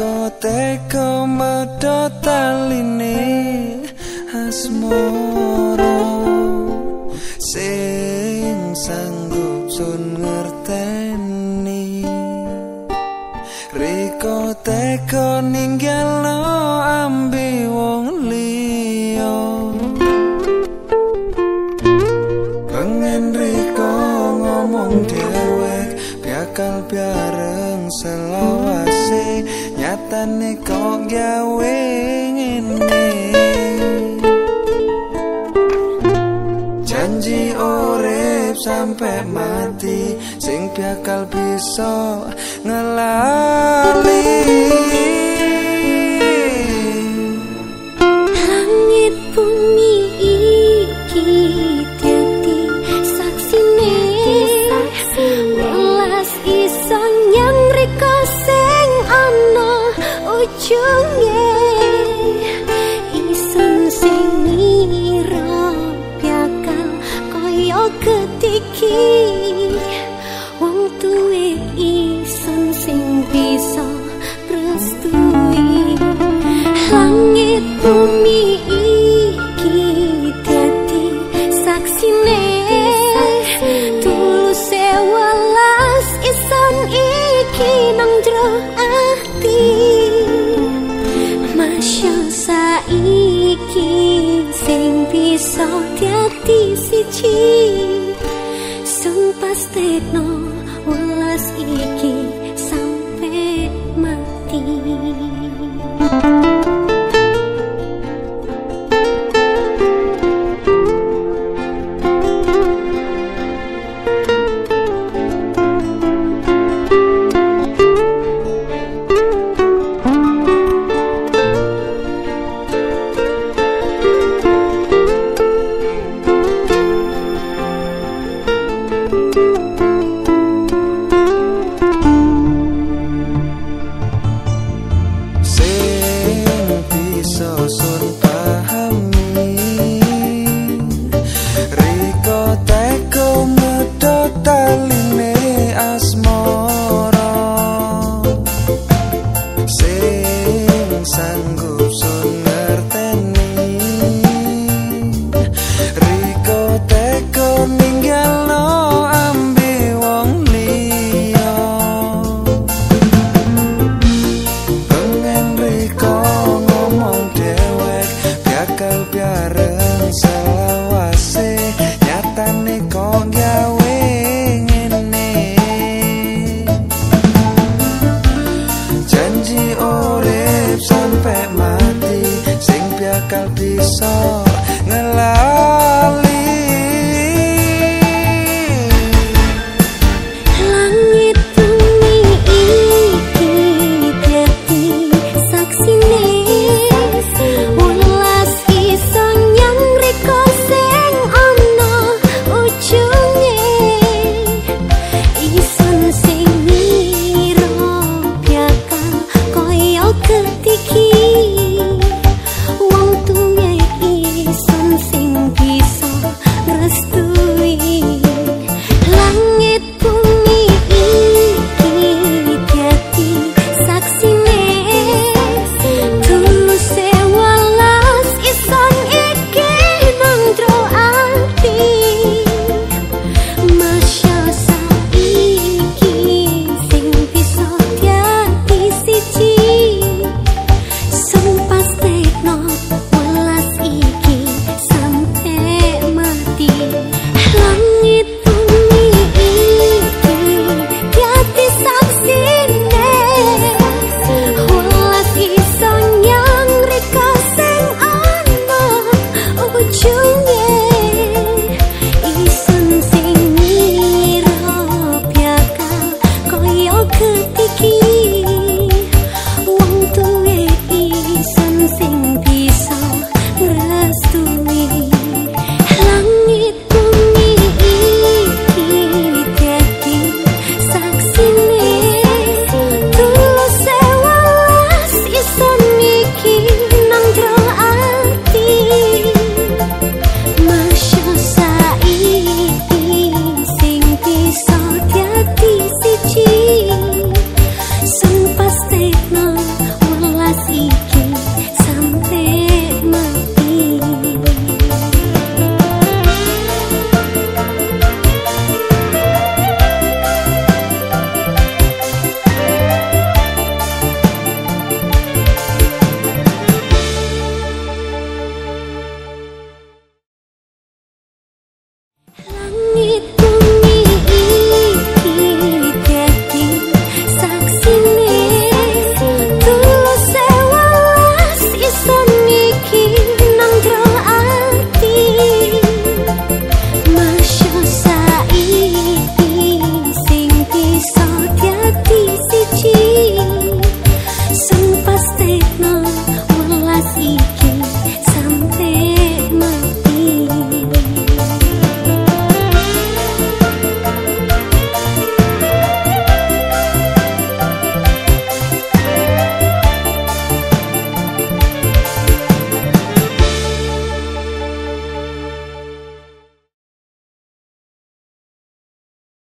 teko teko medot taline asmoro. Sing sanggup sun ngerteni. Riko teko ninggal lo ambi wong liya. Pengen riko ngomong dewek biakal biareng selawase nyatane kok gawe ngene. Janji urip sampe mati sing bakal bisa ngelali. ujungnya isu singira piakang koyo ketiki wong tuwe isu sing bisa restui langit bumi suci. Sumpastekno welas iki sampai mati. Thank you.